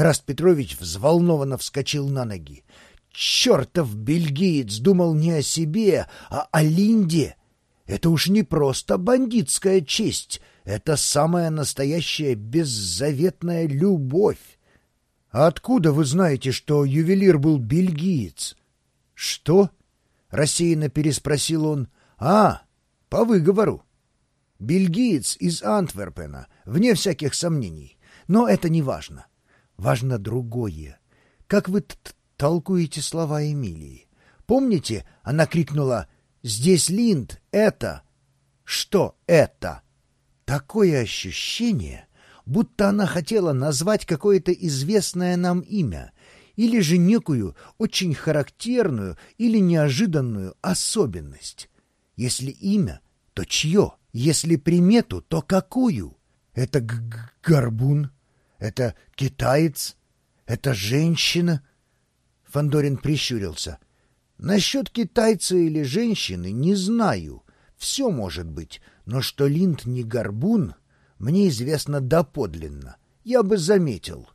Эраст Петрович взволнованно вскочил на ноги. Чертов бельгиец думал не о себе, а о Линде. Это уж не просто бандитская честь, это самая настоящая беззаветная любовь. А откуда вы знаете, что ювелир был бельгиец? Что? Рассеянно переспросил он. А, по выговору. Бельгиец из Антверпена, вне всяких сомнений. Но это не важно. Важно другое. Как вы толкуете слова Эмилии? Помните, она крикнула «Здесь Линд, это...» Что это? Такое ощущение, будто она хотела назвать какое-то известное нам имя или же некую очень характерную или неожиданную особенность. Если имя, то чье? Если примету, то какую? Это г -г горбун? Это китаец? Это женщина? Фандорин прищурился. Насчет китайца или женщины не знаю. Все может быть, но что Линд не горбун, мне известно доподлинно. Я бы заметил.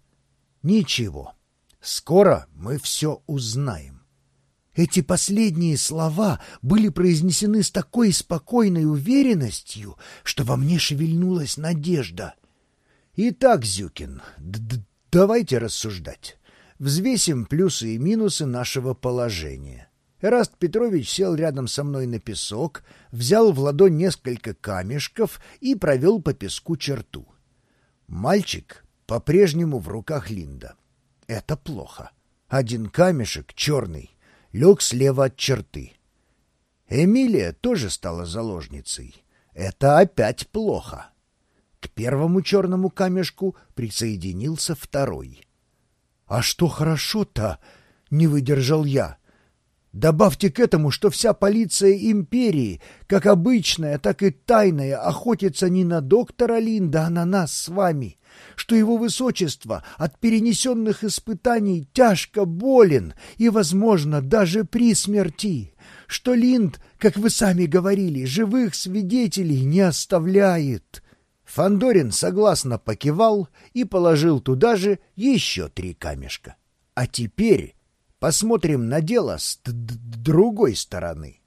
Ничего. Скоро мы все узнаем. Эти последние слова были произнесены с такой спокойной уверенностью, что во мне шевельнулась надежда. Итак, Зюкин, давайте рассуждать. Взвесим плюсы и минусы нашего положения. Эраст Петрович сел рядом со мной на песок, взял в ладонь несколько камешков и провел по песку черту. Мальчик по-прежнему в руках Линда. Это плохо. Один камешек, черный, лег слева от черты. Эмилия тоже стала заложницей. Это опять плохо. К первому черному камешку присоединился второй. — А что хорошо-то? — не выдержал я. Добавьте к этому, что вся полиция империи, как обычная, так и тайная, охотится не на доктора Линда, а на нас с вами, что его высочество от перенесенных испытаний тяжко болен и, возможно, даже при смерти, что Линд, как вы сами говорили, живых свидетелей не оставляет. Фандорин согласно покивал и положил туда же еще три камешка. А теперь Посмотрим на дело с другой стороны.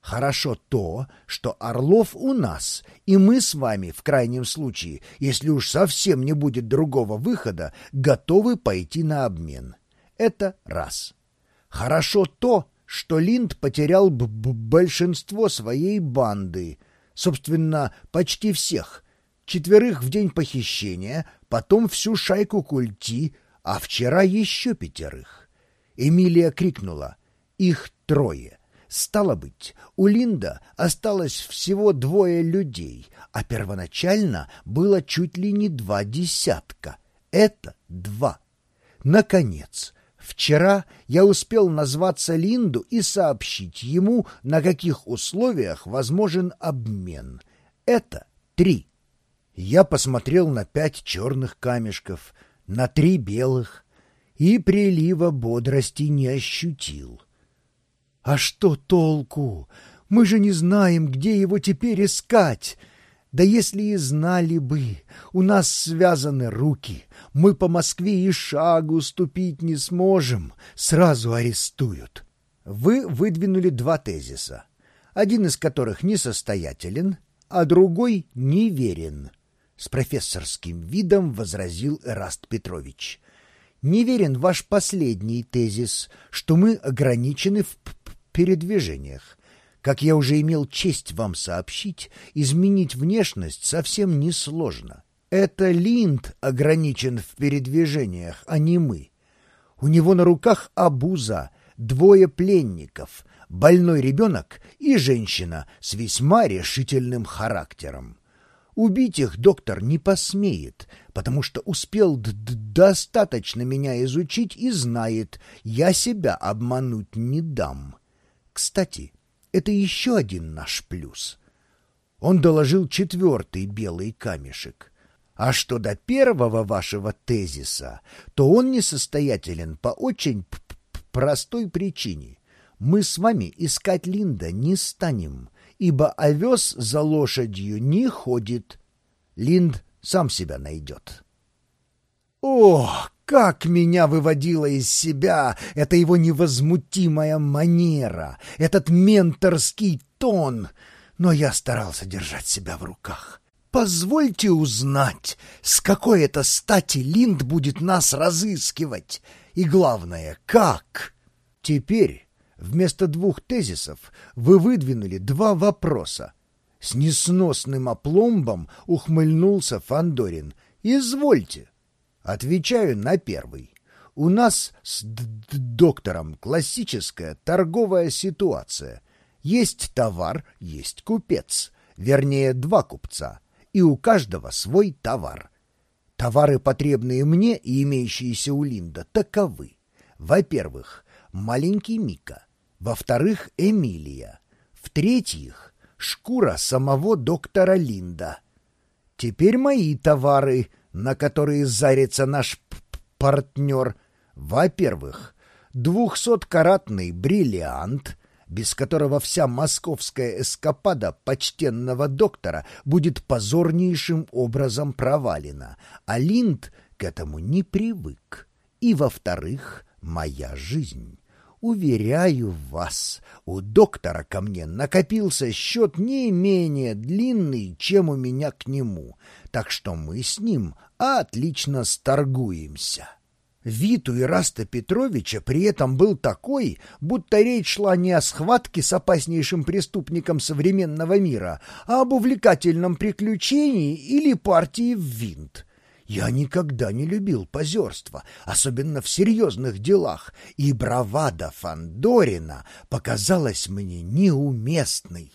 Хорошо то, что Орлов у нас, и мы с вами, в крайнем случае, если уж совсем не будет другого выхода, готовы пойти на обмен. Это раз. Хорошо то, что Линд потерял б -б большинство своей банды, собственно, почти всех. Четверых в день похищения, потом всю шайку культи, а вчера еще пятерых. Эмилия крикнула. «Их трое!» Стало быть, у Линда осталось всего двое людей, а первоначально было чуть ли не два десятка. Это два. Наконец, вчера я успел назваться Линду и сообщить ему, на каких условиях возможен обмен. Это три. Я посмотрел на пять черных камешков, на три белых, и прилива бодрости не ощутил. «А что толку? Мы же не знаем, где его теперь искать!» Да если и знали бы, у нас связаны руки, мы по Москве и шагу ступить не сможем, сразу арестуют. Вы выдвинули два тезиса, один из которых несостоятелен, а другой неверен. С профессорским видом возразил Эраст Петрович. Неверен ваш последний тезис, что мы ограничены в передвижениях. Как я уже имел честь вам сообщить, изменить внешность совсем несложно. Это Линд ограничен в передвижениях, а не мы. У него на руках обуза, двое пленников, больной ребенок и женщина с весьма решительным характером. Убить их доктор не посмеет, потому что успел достаточно меня изучить и знает, я себя обмануть не дам. Кстати, это еще один наш плюс. Он доложил четвертый белый камешек. А что до первого вашего тезиса, то он несостоятелен по очень простой причине. Мы с вами искать Линда не станем ибо овес за лошадью не ходит. Линд сам себя найдет. Ох, Как меня выводила из себя эта его невозмутимая манера, этот менторский тон! Но я старался держать себя в руках. Позвольте узнать, с какой это стати Линд будет нас разыскивать? И главное, как? Теперь вместо двух тезисов вы выдвинули два вопроса. С несносным опломбом ухмыльнулся Фандорин. «Извольте». Отвечаю на первый. У нас с доктором классическая торговая ситуация. Есть товар, есть купец. Вернее, два купца. И у каждого свой товар. Товары, потребные мне и имеющиеся у Линда, таковы. Во-первых, маленький Мика. Во-вторых, Эмилия. В-третьих, шкура самого доктора Линда. Теперь мои товары — на которые зарится наш партнер, во-первых, двухсоткаратный бриллиант, без которого вся московская эскапада почтенного доктора будет позорнейшим образом провалена, а Линд к этому не привык. И, во-вторых, моя жизнь. Уверяю вас, у доктора ко мне накопился счет не менее длинный, чем у меня к нему, так что мы с ним отлично сторгуемся. Вид у Ираста Петровича при этом был такой, будто речь шла не о схватке с опаснейшим преступником современного мира, а об увлекательном приключении или партии в винт. Я никогда не любил позерство, особенно в серьезных делах, и бравада Фандорина показалась мне неуместной.